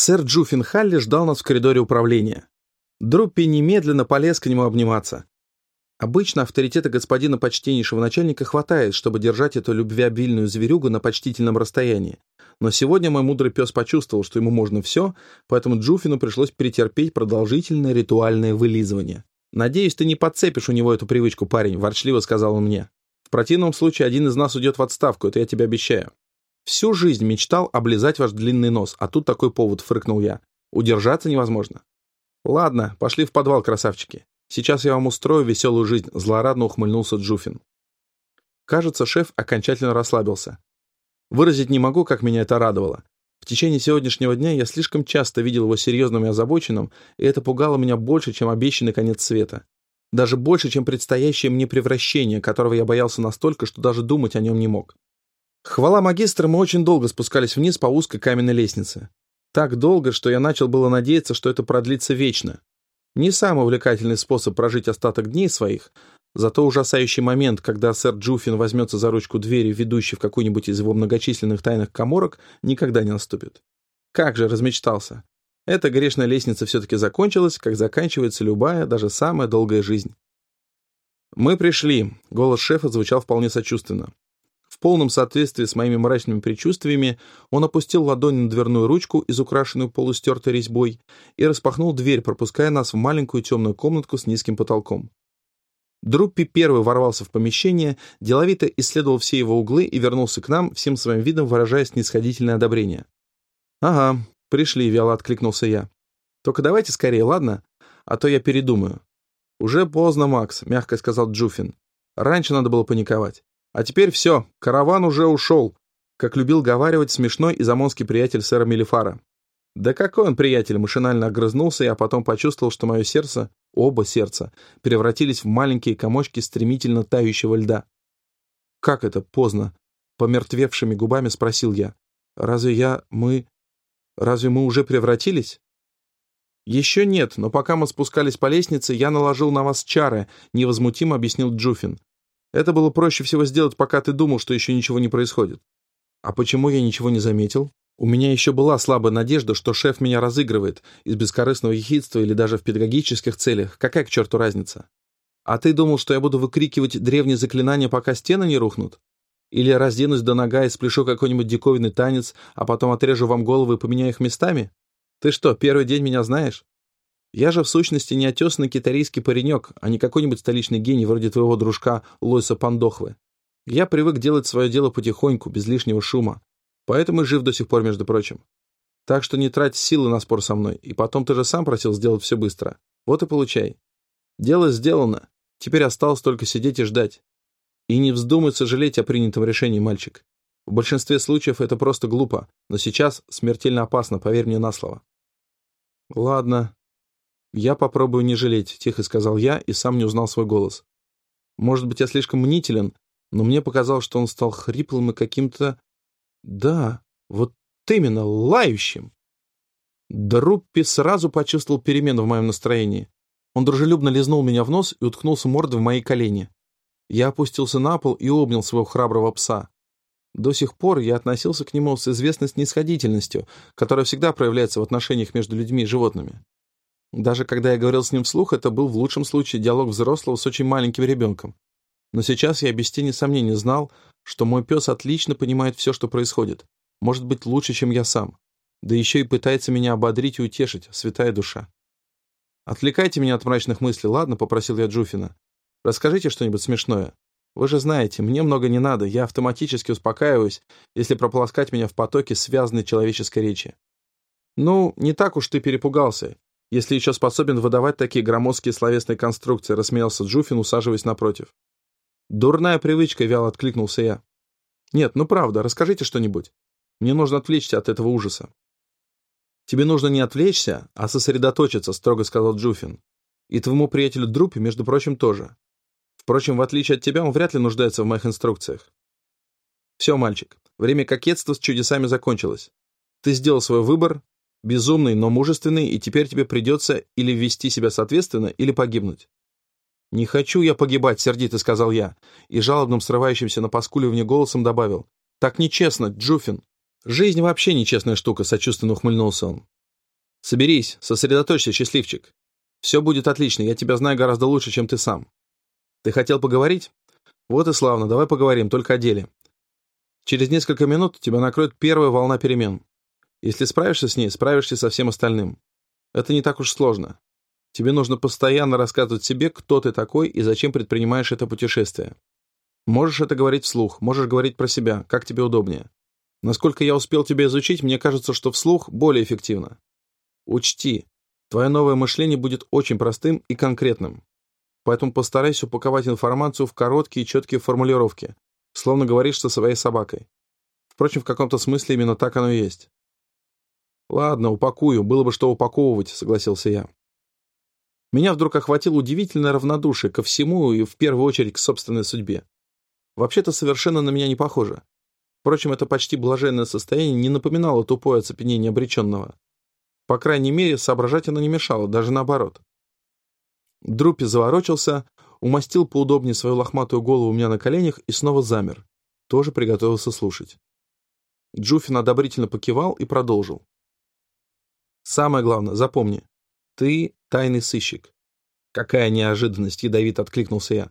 Сэр Джуффин Халли ждал нас в коридоре управления. Друппи немедленно полез к нему обниматься. Обычно авторитета господина почтеннейшего начальника хватает, чтобы держать эту любвеобильную зверюгу на почтительном расстоянии. Но сегодня мой мудрый пес почувствовал, что ему можно все, поэтому Джуфину пришлось перетерпеть продолжительное ритуальное вылизывание. «Надеюсь, ты не подцепишь у него эту привычку, парень», — ворчливо сказал он мне. «В противном случае один из нас уйдет в отставку, это я тебе обещаю». «Всю жизнь мечтал облизать ваш длинный нос, а тут такой повод», — фрыкнул я. «Удержаться невозможно». «Ладно, пошли в подвал, красавчики. Сейчас я вам устрою веселую жизнь», — злорадно ухмыльнулся Джуфин. Кажется, шеф окончательно расслабился. Выразить не могу, как меня это радовало. В течение сегодняшнего дня я слишком часто видел его серьезным и озабоченным, и это пугало меня больше, чем обещанный конец света. Даже больше, чем предстоящее мне превращение, которого я боялся настолько, что даже думать о нем не мог. Хвала магистра, мы очень долго спускались вниз по узкой каменной лестнице. Так долго, что я начал было надеяться, что это продлится вечно. Не самый увлекательный способ прожить остаток дней своих, зато ужасающий момент, когда сэр Джуфин возьмется за ручку двери, ведущей в какую-нибудь из его многочисленных тайных коморок, никогда не наступит. Как же размечтался. Эта грешная лестница все-таки закончилась, как заканчивается любая, даже самая долгая жизнь. «Мы пришли», — голос шефа звучал вполне сочувственно. В полном соответствии с моими мрачными предчувствиями он опустил ладонь на дверную ручку, изукрашенную полустертой резьбой, и распахнул дверь, пропуская нас в маленькую темную комнатку с низким потолком. Друппи первый ворвался в помещение, деловито исследовал все его углы и вернулся к нам, всем своим видом выражая снисходительное одобрение. «Ага, пришли», — вяло откликнулся я. «Только давайте скорее, ладно? А то я передумаю». «Уже поздно, Макс», — мягко сказал Джуфин. «Раньше надо было паниковать. А теперь все, караван уже ушел», как любил говаривать смешной и замонский приятель сэра Мелифара. «Да какой он приятель!» — машинально огрызнулся, я потом почувствовал, что мое сердце оба сердца, превратились в маленькие комочки стремительно тающего льда. «Как это поздно?» — помертвевшими губами спросил я. «Разве я... мы... разве мы уже превратились?» «Еще нет, но пока мы спускались по лестнице, я наложил на вас чары», — невозмутимо объяснил Джуфин. «Это было проще всего сделать, пока ты думал, что еще ничего не происходит». «А почему я ничего не заметил?» У меня еще была слабая надежда, что шеф меня разыгрывает из бескорыстного ехидства или даже в педагогических целях. Какая к черту разница? А ты думал, что я буду выкрикивать древние заклинания, пока стены не рухнут? Или разденусь до нога и спляшу какой-нибудь диковинный танец, а потом отрежу вам головы и поменяю их местами? Ты что, первый день меня знаешь? Я же в сущности неотесанный китарийский паренек, а не какой-нибудь столичный гений вроде твоего дружка Лойса Пандохвы. Я привык делать свое дело потихоньку, без лишнего шума. Поэтому и жив до сих пор, между прочим. Так что не трать силы на спор со мной. И потом ты же сам просил сделать все быстро. Вот и получай. Дело сделано. Теперь осталось только сидеть и ждать. И не вздумай сожалеть о принятом решении, мальчик. В большинстве случаев это просто глупо, но сейчас смертельно опасно, поверь мне на слово. Ладно. Я попробую не жалеть, тихо сказал я и сам не узнал свой голос. Может быть, я слишком мнителен, но мне показалось, что он стал хриплым и каким-то да, вот именно, лающим. Друппи сразу почувствовал перемену в моем настроении. Он дружелюбно лизнул меня в нос и уткнулся мордой в мои колени. Я опустился на пол и обнял своего храброго пса. До сих пор я относился к нему с известной снисходительностью, которая всегда проявляется в отношениях между людьми и животными. Даже когда я говорил с ним вслух, это был в лучшем случае диалог взрослого с очень маленьким ребенком. Но сейчас я без тени сомнений знал, что мой пес отлично понимает все, что происходит. Может быть, лучше, чем я сам. Да еще и пытается меня ободрить и утешить, святая душа. «Отвлекайте меня от мрачных мыслей, ладно?» — попросил я Джуфина. «Расскажите что-нибудь смешное. Вы же знаете, мне много не надо, я автоматически успокаиваюсь, если прополоскать меня в потоке связанной человеческой речи». «Ну, не так уж ты перепугался, если еще способен выдавать такие громоздкие словесные конструкции», — рассмеялся Джуфин, усаживаясь напротив. «Дурная привычка», — вяло откликнулся я. «Нет, ну правда, расскажите что-нибудь. Мне нужно отвлечься от этого ужаса». «Тебе нужно не отвлечься, а сосредоточиться», — строго сказал Джуфин. «И твоему приятелю Друпе, между прочим, тоже. Впрочем, в отличие от тебя, он вряд ли нуждается в моих инструкциях». «Все, мальчик, время кокетства с чудесами закончилось. Ты сделал свой выбор, безумный, но мужественный, и теперь тебе придется или вести себя соответственно, или погибнуть. «Не хочу я погибать», — сердито сказал я, и жалобным срывающимся на поскуливание голосом добавил. «Так нечестно, Джуфин». «Жизнь вообще нечестная штука», — сочувственно ухмыльнулся он. Соберись, сосредоточься, счастливчик. Все будет отлично, я тебя знаю гораздо лучше, чем ты сам. Ты хотел поговорить? Вот и славно, давай поговорим, только о деле. Через несколько минут тебя накроет первая волна перемен. Если справишься с ней, справишься со всем остальным. Это не так уж сложно. Тебе нужно постоянно рассказывать себе, кто ты такой и зачем предпринимаешь это путешествие. Можешь это говорить вслух, можешь говорить про себя, как тебе удобнее. Насколько я успел тебя изучить, мне кажется, что вслух более эффективно. Учти, твое новое мышление будет очень простым и конкретным. Поэтому постарайся упаковать информацию в короткие и четкие формулировки, словно говоришь со своей собакой. Впрочем, в каком-то смысле именно так оно и есть. «Ладно, упакую, было бы что упаковывать», — согласился я. Меня вдруг охватило удивительное равнодушие ко всему и в первую очередь к собственной судьбе. Вообще-то совершенно на меня не похоже. Впрочем, это почти блаженное состояние не напоминало тупое оцепенение обреченного. По крайней мере, соображать оно не мешало, даже наоборот. Друппи заворочился, умастил поудобнее свою лохматую голову у меня на коленях и снова замер. Тоже приготовился слушать. Джуфин одобрительно покивал и продолжил. Самое главное, запомни, ты тайный сыщик. Какая неожиданность, ядовит откликнулся я.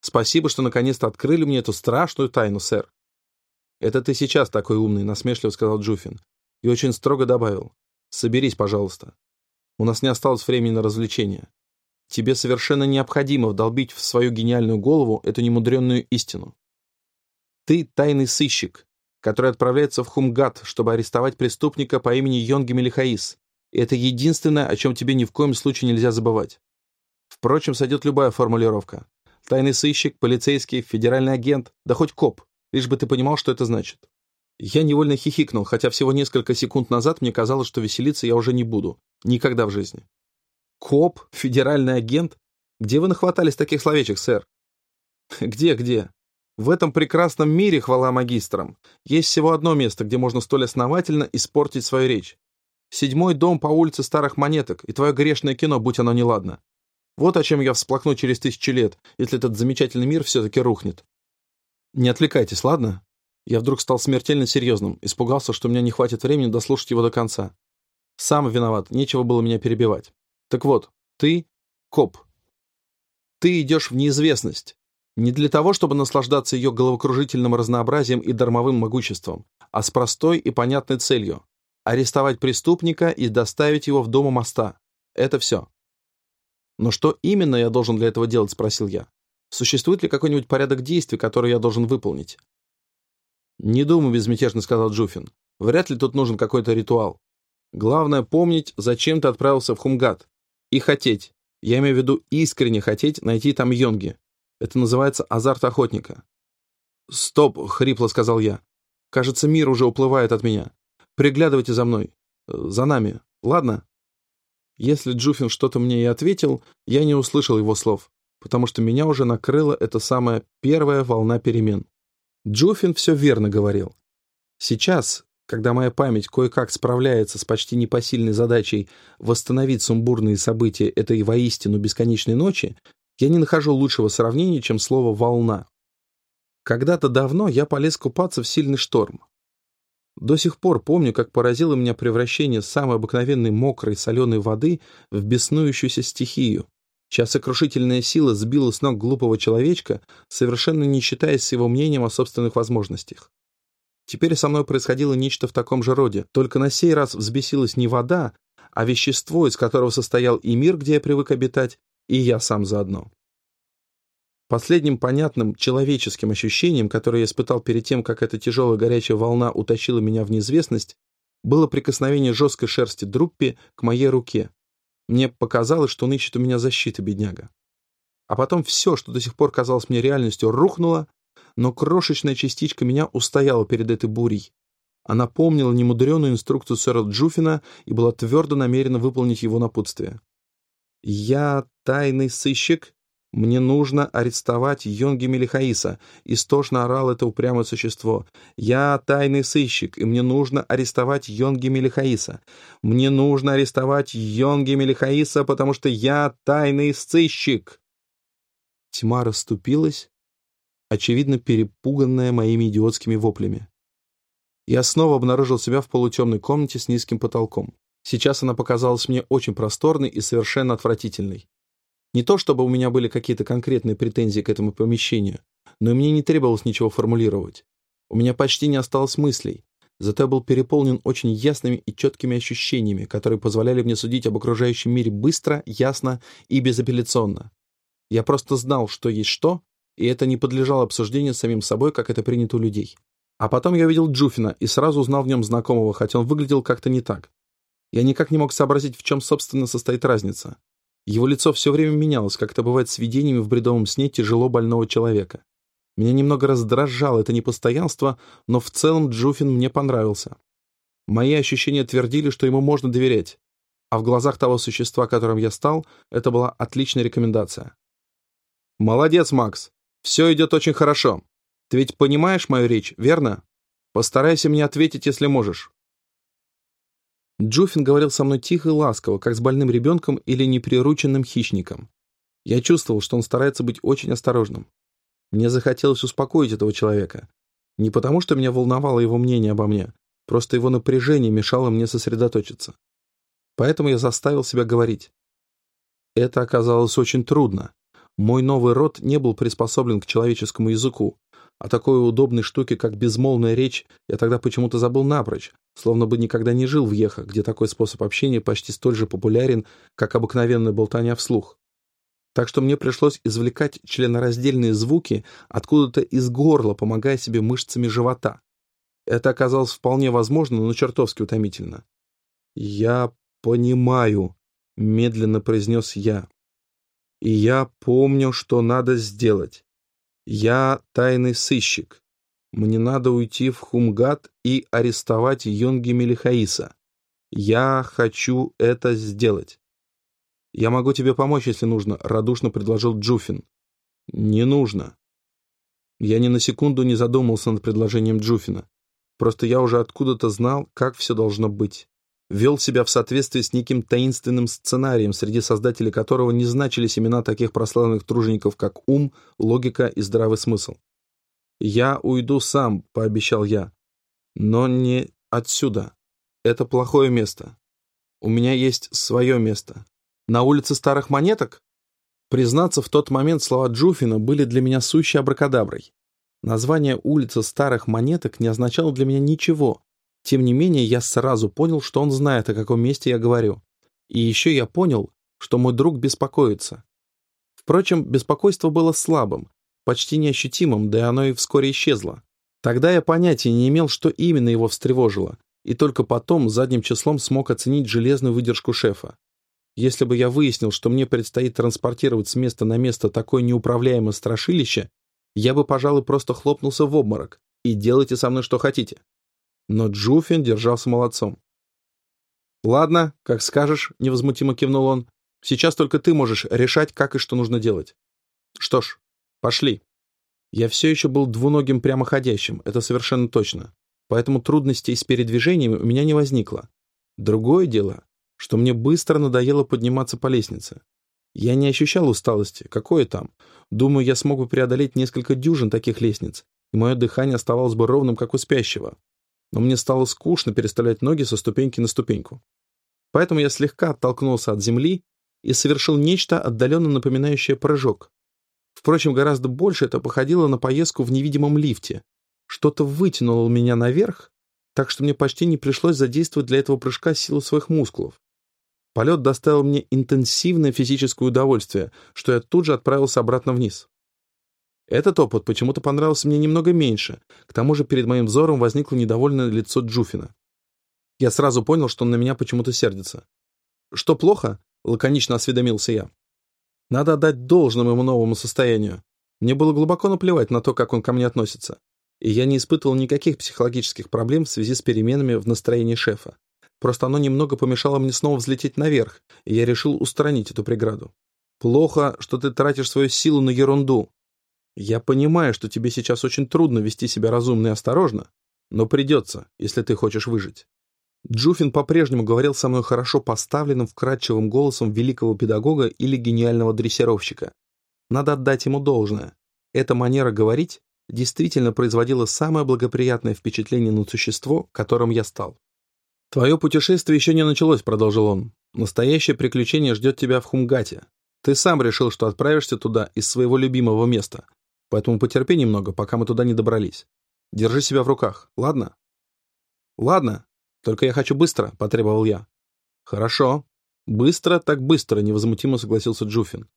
Спасибо, что наконец-то открыли мне эту страшную тайну, сэр. Это ты сейчас такой умный, насмешливо сказал Джуфин. И очень строго добавил. Соберись, пожалуйста. У нас не осталось времени на развлечения. Тебе совершенно необходимо вдолбить в свою гениальную голову эту немудренную истину. Ты тайный сыщик, который отправляется в Хумгат, чтобы арестовать преступника по имени Йонги Мелихаис, это единственное, о чем тебе ни в коем случае нельзя забывать. Впрочем, сойдет любая формулировка. Тайный сыщик, полицейский, федеральный агент, да хоть коп, лишь бы ты понимал, что это значит. Я невольно хихикнул, хотя всего несколько секунд назад мне казалось, что веселиться я уже не буду. Никогда в жизни. Коп? Федеральный агент? Где вы нахватались таких словечек, сэр? Где, где? В этом прекрасном мире, хвала магистрам, есть всего одно место, где можно столь основательно испортить свою речь. Седьмой дом по улице Старых Монеток и твое грешное кино, будь оно неладно. Вот о чем я всплакну через тысячи лет, если этот замечательный мир все-таки рухнет. Не отвлекайтесь, ладно? Я вдруг стал смертельно серьезным, испугался, что у меня не хватит времени дослушать его до конца. Сам виноват, нечего было меня перебивать. Так вот, ты — коп. Ты идешь в неизвестность. Не для того, чтобы наслаждаться ее головокружительным разнообразием и дармовым могуществом, а с простой и понятной целью арестовать преступника и доставить его в дом у моста. Это все. Но что именно я должен для этого делать, спросил я. Существует ли какой-нибудь порядок действий, который я должен выполнить? Не думаю, безмятежно сказал Джуфин. Вряд ли тут нужен какой-то ритуал. Главное помнить, зачем ты отправился в Хумгат. И хотеть. Я имею в виду искренне хотеть найти там Йонги. Это называется азарт охотника. «Стоп!» — хрипло сказал я. «Кажется, мир уже уплывает от меня. Приглядывайте за мной. За нами. Ладно?» Если Джуфин что-то мне и ответил, я не услышал его слов, потому что меня уже накрыла эта самая первая волна перемен. Джуфин все верно говорил. Сейчас, когда моя память кое-как справляется с почти непосильной задачей восстановить сумбурные события этой воистину бесконечной ночи, я не нахожу лучшего сравнения, чем слово «волна». Когда-то давно я полез купаться в сильный шторм. До сих пор помню, как поразило меня превращение самой обыкновенной мокрой соленой воды в беснующуюся стихию, чья сокрушительная сила сбила с ног глупого человечка, совершенно не считаясь с его мнением о собственных возможностях. Теперь со мной происходило нечто в таком же роде, только на сей раз взбесилась не вода, а вещество, из которого состоял и мир, где я привык обитать, и я сам заодно. Последним понятным человеческим ощущением, которое я испытал перед тем, как эта тяжелая горячая волна утащила меня в неизвестность, было прикосновение жесткой шерсти Друппи к моей руке. Мне показалось, что он ищет у меня защиты, бедняга. А потом все, что до сих пор казалось мне реальностью, рухнуло, но крошечная частичка меня устояла перед этой бурей. Она помнила немудреную инструкцию сэра Джуфина и была твердо намерена выполнить его напутствие. «Я тайный сыщик «Мне нужно арестовать Йонги Мелихаиса», — истошно орал это упрямое существо. «Я тайный сыщик, и мне нужно арестовать Йонги Мелихаиса. Мне нужно арестовать Йонги Мелихаиса, потому что я тайный сыщик!» Тьма расступилась, очевидно перепуганная моими идиотскими воплями. Я снова обнаружил себя в полутемной комнате с низким потолком. Сейчас она показалась мне очень просторной и совершенно отвратительной. Не то чтобы у меня были какие-то конкретные претензии к этому помещению, но и мне не требовалось ничего формулировать. У меня почти не осталось мыслей, зато я был переполнен очень ясными и четкими ощущениями, которые позволяли мне судить об окружающем мире быстро, ясно и безапелляционно. Я просто знал, что есть что, и это не подлежало обсуждению самим собой, как это принято у людей. А потом я увидел Джуфина и сразу узнал в нем знакомого, хотя он выглядел как-то не так. Я никак не мог сообразить, в чем, собственно, состоит разница. Его лицо все время менялось, как это бывает с видениями в бредовом сне тяжело больного человека. Меня немного раздражало это непостоянство, но в целом Джуфин мне понравился. Мои ощущения твердили, что ему можно доверять, а в глазах того существа, которым я стал, это была отличная рекомендация. «Молодец, Макс! Все идет очень хорошо. Ты ведь понимаешь мою речь, верно? Постарайся мне ответить, если можешь». Джуфин говорил со мной тихо и ласково, как с больным ребенком или неприрученным хищником. Я чувствовал, что он старается быть очень осторожным. Мне захотелось успокоить этого человека. Не потому, что меня волновало его мнение обо мне, просто его напряжение мешало мне сосредоточиться. Поэтому я заставил себя говорить. Это оказалось очень трудно. Мой новый род не был приспособлен к человеческому языку, о такой удобной штуке, как безмолвная речь, я тогда почему-то забыл напрочь, словно бы никогда не жил в Ехо, где такой способ общения почти столь же популярен, как обыкновенная болтания вслух. Так что мне пришлось извлекать членораздельные звуки откуда-то из горла, помогая себе мышцами живота. Это оказалось вполне возможно, но чертовски утомительно. «Я понимаю», — медленно произнес я. «И я помню, что надо сделать. Я тайный сыщик. Мне надо уйти в Хумгат и арестовать Йонги Мелихаиса. Я хочу это сделать. Я могу тебе помочь, если нужно, радушно предложил Джуфин. Не нужно. Я ни на секунду не задумался над предложением Джуфина. Просто я уже откуда-то знал, как все должно быть вел себя в соответствии с неким таинственным сценарием, среди создателей которого не значились имена таких прославленных тружеников, как ум, логика и здравый смысл. «Я уйду сам», — пообещал я. «Но не отсюда. Это плохое место. У меня есть свое место. На улице старых монеток?» Признаться, в тот момент слова Джуфина были для меня сущей абракадаброй. Название улицы старых монеток не означало для меня ничего, тем не менее, я сразу понял, что он знает, о каком месте я говорю. И еще я понял, что мой друг беспокоится. Впрочем, беспокойство было слабым, почти неощутимым, да и оно и вскоре исчезло. Тогда я понятия не имел, что именно его встревожило, и только потом задним числом смог оценить железную выдержку шефа. Если бы я выяснил, что мне предстоит транспортировать с места на место такое неуправляемое страшилище, я бы, пожалуй, просто хлопнулся в обморок. И делайте со мной что хотите. Но Джуфин держался молодцом. «Ладно, как скажешь», — невозмутимо кивнул он. «Сейчас только ты можешь решать, как и что нужно делать». «Что ж, пошли». Я все еще был двуногим прямоходящим, это совершенно точно. Поэтому трудностей с передвижениями у меня не возникло. Другое дело, что мне быстро надоело подниматься по лестнице. Я не ощущал усталости, какое там. Думаю, я смог бы преодолеть несколько дюжин таких лестниц, и мое дыхание оставалось бы ровным, как у спящего но мне стало скучно переставлять ноги со ступеньки на ступеньку. Поэтому я слегка оттолкнулся от земли и совершил нечто отдаленно напоминающее прыжок. Впрочем, гораздо больше это походило на поездку в невидимом лифте. Что-то вытянуло меня наверх, так что мне почти не пришлось задействовать для этого прыжка силу своих мускулов. Полет доставил мне интенсивное физическое удовольствие, что я тут же отправился обратно вниз. Этот опыт почему-то понравился мне немного меньше. К тому же перед моим взором возникло недовольное лицо Джуфина. Я сразу понял, что он на меня почему-то сердится. «Что плохо?» — лаконично осведомился я. «Надо отдать должным ему новому состоянию. Мне было глубоко наплевать на то, как он ко мне относится. И я не испытывал никаких психологических проблем в связи с переменами в настроении шефа. Просто оно немного помешало мне снова взлететь наверх, и я решил устранить эту преграду. Плохо, что ты тратишь свою силу на ерунду, я понимаю, что тебе сейчас очень трудно вести себя разумно и осторожно, но придется, если ты хочешь выжить. Джуфин по-прежнему говорил со мной хорошо поставленным, вкрадчивым голосом великого педагога или гениального дрессировщика. Надо отдать ему должное. Эта манера говорить действительно производила самое благоприятное впечатление на существо, которым я стал. «Твое путешествие еще не началось», — продолжил он. «Настоящее приключение ждет тебя в Хумгате. Ты сам решил, что отправишься туда из своего любимого места. Поэтому потерпи немного, пока мы туда не добрались. Держи себя в руках, ладно?» «Ладно, только я хочу быстро», — потребовал я. «Хорошо. Быстро так быстро», — невозмутимо согласился Джуфин.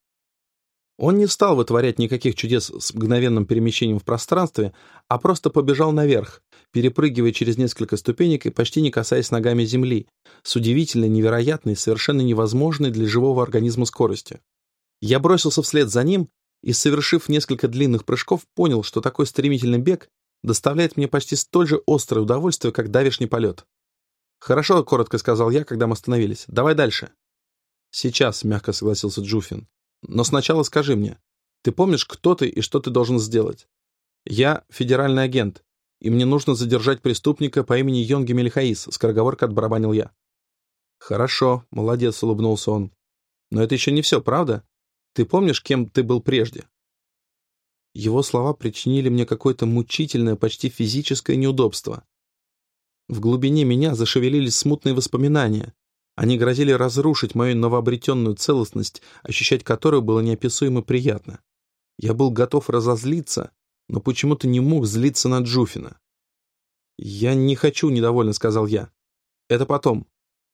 Он не стал вытворять никаких чудес с мгновенным перемещением в пространстве, а просто побежал наверх, перепрыгивая через несколько ступенек и почти не касаясь ногами земли, с удивительной, невероятной, совершенно невозможной для живого организма скоростью. Я бросился вслед за ним и, совершив несколько длинных прыжков, понял, что такой стремительный бег доставляет мне почти столь же острое удовольствие, как давишний полет. «Хорошо», — коротко сказал я, когда мы остановились. «Давай дальше». «Сейчас», — мягко согласился Джуфин. Но сначала скажи мне, ты помнишь, кто ты и что ты должен сделать? Я федеральный агент, и мне нужно задержать преступника по имени Йонги Мельхаис, скороговорка отбарабанил я. Хорошо, молодец, улыбнулся он. Но это еще не все, правда? Ты помнишь, кем ты был прежде? Его слова причинили мне какое-то мучительное, почти физическое неудобство. В глубине меня зашевелились смутные воспоминания, они грозили разрушить мою новообретенную целостность, ощущать которую было неописуемо приятно. Я был готов разозлиться, но почему-то не мог злиться на Джуфина. «Я не хочу», — недовольно сказал я. «Это потом.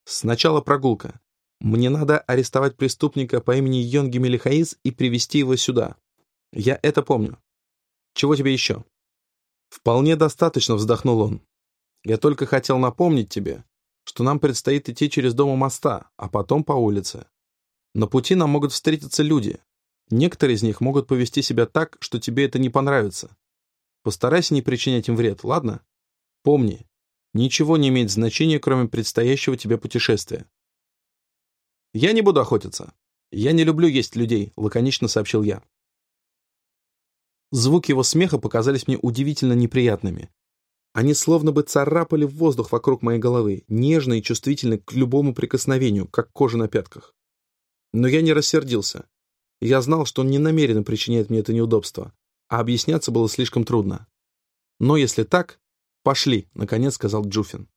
Сначала прогулка. Мне надо арестовать преступника по имени Йонги Мелихаис и привести его сюда. Я это помню. Чего тебе еще?» «Вполне достаточно», — вздохнул он. «Я только хотел напомнить тебе, что нам предстоит идти через дом у моста, а потом по улице. На пути нам могут встретиться люди. Некоторые из них могут повести себя так, что тебе это не понравится. Постарайся не причинять им вред, ладно? Помни, ничего не имеет значения, кроме предстоящего тебе путешествия. Я не буду охотиться. Я не люблю есть людей, лаконично сообщил я. Звуки его смеха показались мне удивительно неприятными, они словно бы царапали в воздух вокруг моей головы, нежно и чувствительно к любому прикосновению, как кожа на пятках. Но я не рассердился. Я знал, что он не намеренно причиняет мне это неудобство, а объясняться было слишком трудно. «Но если так, пошли», — наконец сказал Джуфин.